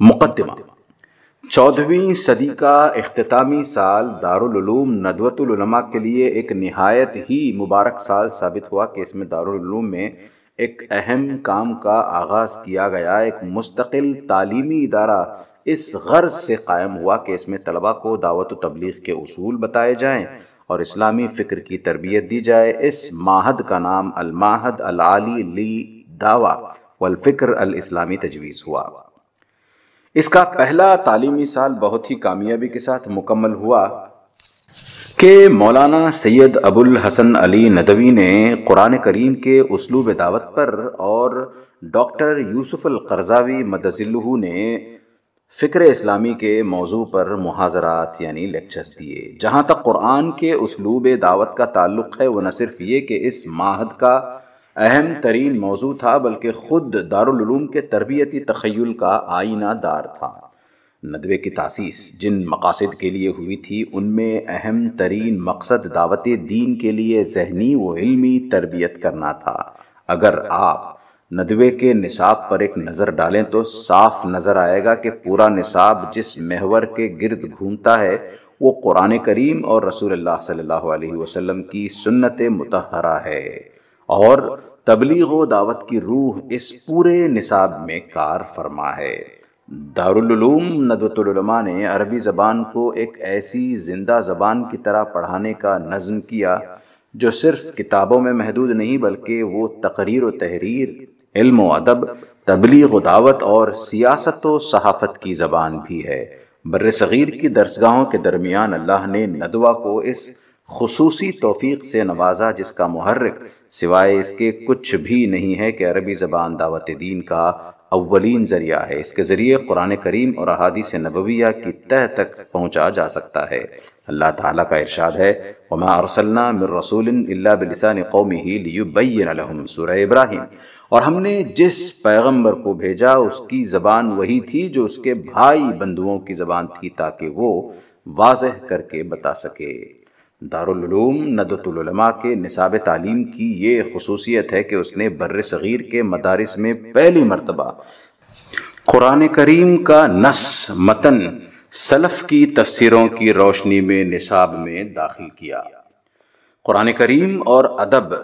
مقدمہ۔ چودہویں صدی کا اختتامی سال دارالعلوم ندوۃ العلماء کے لیے ایک نہایت ہی مبارک سال ثابت ہوا کہ اس میں دارالعلوم میں ایک اہم کام کا آغاز کیا گیا، ایک مستقل تعلیمی ادارہ اس غرض سے قائم ہوا کہ اس میں طلبہ کو دعوت و تبلیغ کے اصول بتائے جائیں اور اسلامی فکر کی تربیت دی جائے۔ اس ماہد کا نام الماہد العالی لی دعوی والفکر الاسلامی تجویز ہوا۔ اس کا پہلا تعلیمی سال بہت ہی کامیابی کے ساتھ مکمل ہوا کہ مولانا سید ابو الحسن علی ندوی نے قرآن کریم کے اسلوب دعوت پر اور ڈاکٹر یوسف القرضاوی مدزلہ نے فکر اسلامی کے موضوع پر محاضرات یعنی لیکچرز دیے، جہاں تک قرآن کے اسلوب دعوت کا تعلق ہے، وہ نہ صرف یہ کہ اس ماہد کا اہم ترین موضوع تھا، بلکہ خود دارالعلوم کے تربیتی تخیل کا آئینہ دار تھا۔ ندوے کی تاسیس جن مقاصد کے لیے ہوئی تھی، ان میں اہم ترین مقصد دعوت دین کے لیے ذہنی و علمی تربیت کرنا تھا۔ اگر آپ ندوے کے نصاب پر ایک نظر ڈالیں تو صاف نظر آئے گا کہ پورا نصاب جس محور کے گرد گھومتا ہے، وہ قرآن کریم اور رسول اللہ صلی اللہ علیہ وسلم کی سنت متحرہ ہے۔ اور تبلیغ و دعوت کی روح اس پورے نصاب میں کار فرما ہے۔ دارالعلوم ندوۃ العلماء نے عربی زبان کو ایک ایسی زندہ زبان کی طرح پڑھانے کا نظم کیا جو صرف کتابوں میں محدود نہیں بلکہ وہ تقریر و تحریر، علم و ادب، تبلیغ و دعوت اور سیاست و صحافت کی زبان بھی ہے۔ بر صغیر کی درسگاہوں کے درمیان اللہ نے ندوہ کو اس خصوصی توفیق سے نوازا جس کا محرک، سوائے اس کے کچھ بھی نہیں ہے کہ عربی زبان دعوت دین کا اولین ذریعہ ہے، اس کے ذریعے قرآن کریم اور احادیث نبویہ کی تہ تک پہنچا جا سکتا ہے۔ اللہ تعالیٰ کا ارشاد ہے، وما ارسلنا من رسول الا بلسان قومه ليبين لهم سورہ ابراہیم اور ہم نے جس پیغمبر کو بھیجا، اس کی زبان وہی تھی جو اس کے بھائی بندوؤں کی زبان تھی تاکہ وہ واضح کر کے بتا سکے۔ دارالعلوم ندوۃ العلماء کے نصاب تعلیم کی یہ خصوصیت ہے کہ اس نے بر صغیر کے مدارس میں پہلی مرتبہ قرآن کریم کا نس متن سلف کی تفسیروں کی روشنی میں نصاب میں داخل کیا۔ قرآن کریم اور ادب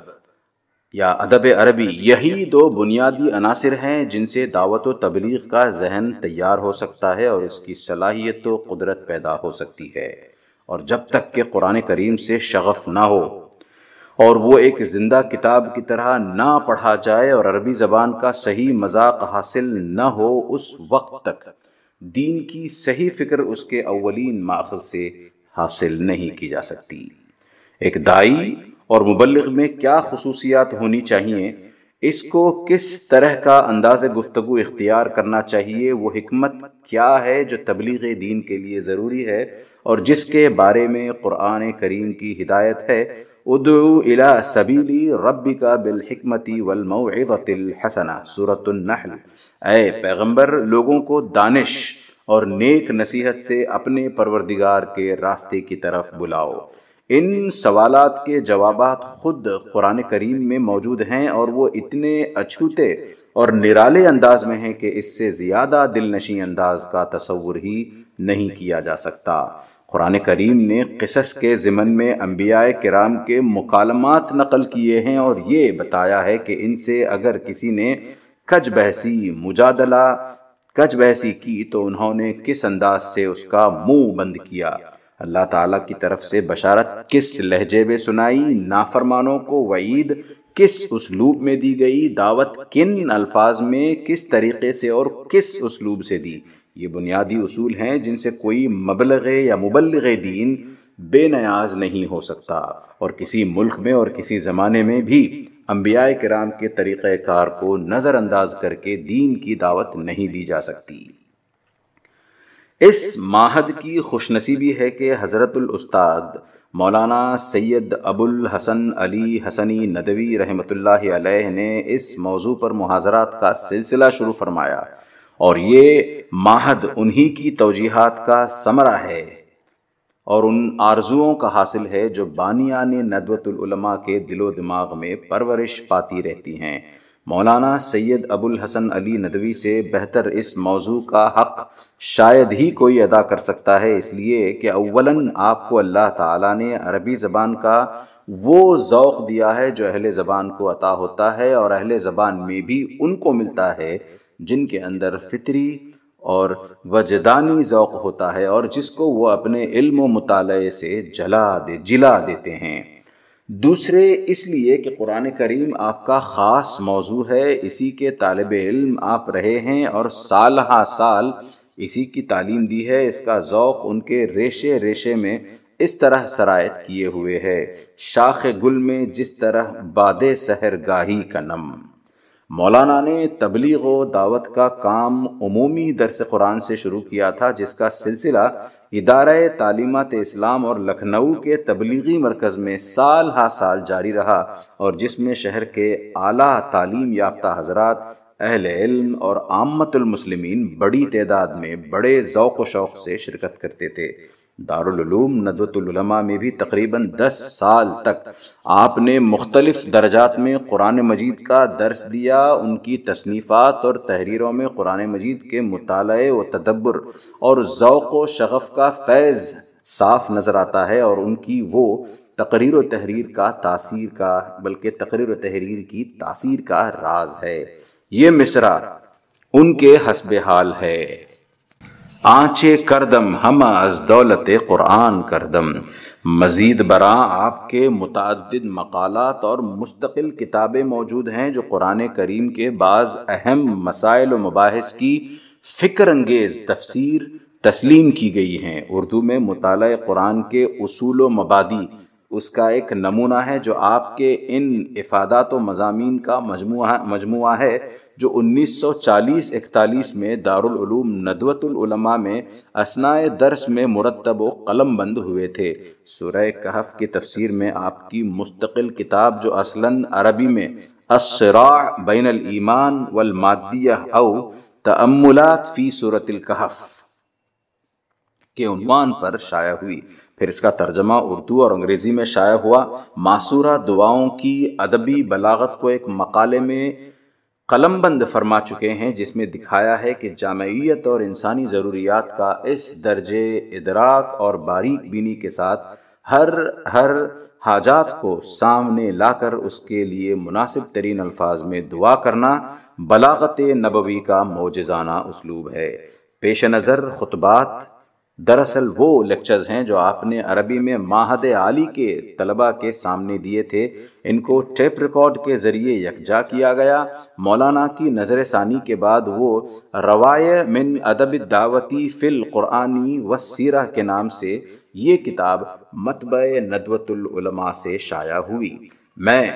یا ادب عربی یہی دو بنیادی عناصر ہیں جن سے دعوت و تبلیغ کا ذہن تیار ہو سکتا ہے اور اس کی صلاحیت و قدرت پیدا ہو سکتی ہے۔ اور جب تک کہ قرآن کریم سے شغف نہ ہو۔ اور وہ ایک زندہ کتاب کی طرح نہ پڑھا جائے اور عربی زبان کا صحیح مذاق حاصل نہ ہو اس وقت تک۔ دین کی صحیح فکر اس کے اولین ماخذ سے حاصل نہیں کی جا سکتی۔ ایک دائی اور مبلغ میں کیا خصوصیات ہونی چاہیے اس کو کس طرح کا انداز گفتگو اختیار کرنا چاہیے، وہ حکمت کیا ہے جو تبلیغ دین کے لیے ضروری ہے اور جس کے بارے میں قرآن کریم کی ہدایت ہے؟ ادعو الى سبیلی ربکا بالحکمتی والموعظت الحسنہ، سورة النحل۔ اے پیغمبر، لوگوں کو دانش اور نیک نصیحت سے اپنے پروردگار کے راستے کی طرف بلاؤ۔ ان سوالات کے جوابات خود قرآن کریم میں موجود ہیں اور وہ اتنے اچھوتے اور نرالے انداز میں ہیں کہ اس سے زیادہ دل نشیں انداز کا تصور ہی نہیں کیا جا سکتا۔ قرآن کریم نے قصص کے ضمن میں انبیاء کرام کے مکالمات نقل کیے ہیں اور یہ بتایا ہے کہ ان سے اگر کسی نے کج بحثی مجادلہ، کج بحثی کی تو انہوں نے کس انداز سے اس کا منہ بند کیا؟ اللہ تعالیٰ کی طرف سے بشارت کس لہجے میں سنائی، نافرمانوں کو وعید کس اسلوب میں دی گئی، دعوت کن الفاظ میں، کس طریقے سے اور کس اسلوب سے دی؟ یہ بنیادی اصول ہیں جن سے کوئی مبلغ یا مبلغ دین بے نیاز نہیں ہو سکتا۔ اور کسی ملک میں اور کسی زمانے میں بھی انبیاء کرام کے طریقہ کار کو نظر انداز کر کے دین کی دعوت نہیں دی جا سکتی۔ اس ماہد کی خوش نصیبی ہے کہ حضرت الاستاد مولانا سید ابو الحسن علی حسنی ندوی رحمۃ اللہ علیہ نے اس موضوع پر محاضرات کا سلسلہ شروع فرمایا اور یہ ماہد انہی کی توجیحات کا ثمرہ ہے اور ان آرزوؤں کا حاصل ہے جو بانیان ندوۃ العلماء کے دل و دماغ میں پرورش پاتی رہتی ہیں۔ مولانا سید ابو الحسن علی ندوی سے بہتر اس موضوع کا حق شاید ہی کوئی ادا کر سکتا ہے۔ اس لیے کہ اولاً آپ کو اللہ تعالیٰ نے عربی زبان کا وہ ذوق دیا ہے جو اہل زبان کو عطا ہوتا ہے اور اہل زبان میں بھی ان کو ملتا ہے جن کے اندر فطری اور وجدانی ذوق ہوتا ہے اور جس کو وہ اپنے علم و مطالعے سے جلا دے، جلا دیتے ہیں۔ دوسرے اس لیے کہ قرآن کریم آپ کا خاص موضوع ہے، اسی کے طالب علم آپ رہے ہیں اور سال ہا سال اسی کی تعلیم دی ہے، اس کا ذوق ان کے ریشے ریشے میں اس طرح سرایت کیے ہوئے ہے۔ شاخ گل میں جس طرح باد سحر گاہی کا نم۔ مولانا نے تبلیغ و دعوت کا کام عمومی درس قرآن سے شروع کیا تھا، جس کا سلسلہ ادارہ تعلیمات اسلام اور لکھنؤ کے تبلیغی مرکز میں سال ہا سال جاری رہا اور جس میں شہر کے اعلیٰ تعلیم یافتہ حضرات، اہل علم اور عامت المسلمین بڑی تعداد میں بڑے ذوق و شوق سے شرکت کرتے تھے۔ دارالعلوم ندوۃ العلماء میں بھی تقریباً دس سال تک آپ نے مختلف درجات میں قرآن مجید کا درس دیا، ان کی تصنیفات اور تحریروں میں قرآن مجید کے مطالعے و تدبر اور ذوق و شغف کا فیض صاف نظر آتا ہے اور ان کی وہ تقریر و تحریر کا تاثیر کا، بلکہ تقریر و تحریر کی تاثیر کا راز ہے۔ یہ مصرع ان کے حسب حال ہے۔ آنچے کردم، ہم از دولت قرآن کردم۔ مزید برآں آپ کے متعدد مقالات اور مستقل کتابیں موجود ہیں جو قرآن کریم کے بعض اہم مسائل و مباحث کی فکر انگیز، تفسیر، تسلیم کی گئی ہیں۔ اردو میں مطالعہ قرآن کے اصول و مبادی اس کا ایک نمونہ ہے جو آپ کے ان افادات و مضامین کا مجموعہ مجموعہ ہے، جو انیس سو چالیس اکتالیس میں دارالعلوم ندوۃ العلماء میں اسناء درس میں مرتب و قلم بند ہوئے تھے۔ سورہ کہف کی تفسیر میں آپ کی مستقل کتاب جو اصلاً عربی میں الصراع بین الایمان والمادیہ او تأملات فی صورت الکہف۔ کے عنوان پر شائع ہوئی۔ پھر اس کا ترجمہ اردو اور انگریزی میں شائع ہوا۔ معصورہ دعاؤں کی ادبی بلاغت کو ایک مقالے میں قلم بند فرما چکے ہیں، جس میں دکھایا ہے کہ جامعیت اور انسانی ضروریات کا اس درجے ادراک اور باریک بینی کے ساتھ ہر ہر حاجات کو سامنے لا کر اس کے لیے مناسب ترین الفاظ میں دعا کرنا بلاغت نبوی کا موجزانہ اسلوب ہے۔ پیش نظر خطبات دراصل وہ لیکچرز ہیں جو آپ نے عربی میں ماہد عالی کے طلبہ کے سامنے دیے تھے۔ ان کو ٹیپ ریکارڈ کے ذریعے یکجا کیا گیا۔ مولانا کی نظر ثانی کے بعد وہ روایہ من ادب دعوتی فی القرآنی و سیرہ کے نام سے یہ کتاب مطبع ندوۃ العلماء سے شائع ہوئی۔ میں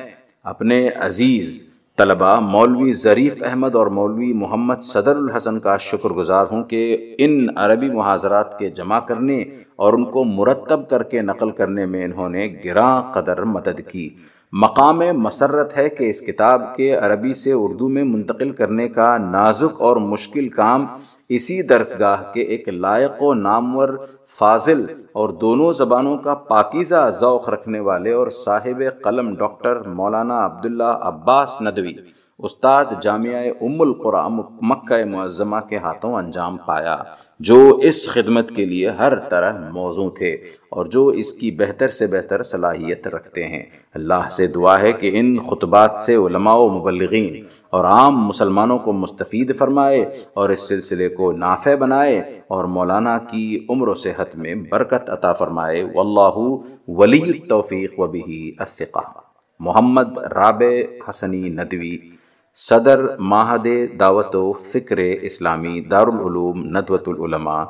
اپنے عزیز طلبہ مولوی ظریف احمد اور مولوی محمد صدر الحسن کا شکر گزار ہوں کہ ان عربی محاضرات کے جمع کرنے اور ان کو مرتب کر کے نقل کرنے میں انہوں نے گراں قدر مدد کی۔ مقام مسرت ہے کہ اس کتاب کے عربی سے اردو میں منتقل کرنے کا نازک اور مشکل کام اسی درسگاہ کے ایک لائق و نامور فاضل اور دونوں زبانوں کا پاکیزہ ذوق رکھنے والے اور صاحب قلم ڈاکٹر مولانا عبداللہ عباس ندوی۔ استاد جامعہ ام القرآن مکہ معظمہ کے ہاتھوں انجام پایا، جو اس خدمت کے لیے ہر طرح موزوں تھے اور جو اس کی بہتر سے بہتر صلاحیت رکھتے ہیں۔ اللہ سے دعا ہے کہ ان خطبات سے علماء و مبلغین اور عام مسلمانوں کو مستفید فرمائے اور اس سلسلے کو نافع بنائے اور مولانا کی عمر و صحت میں برکت عطا فرمائے۔ واللہ ولی التوفیق و بھی الثقہ۔ محمد رابع حسنی ندوی۔ صدر ماہد دعوت و فکر اسلامی دارالعلوم ندوۃ العلماء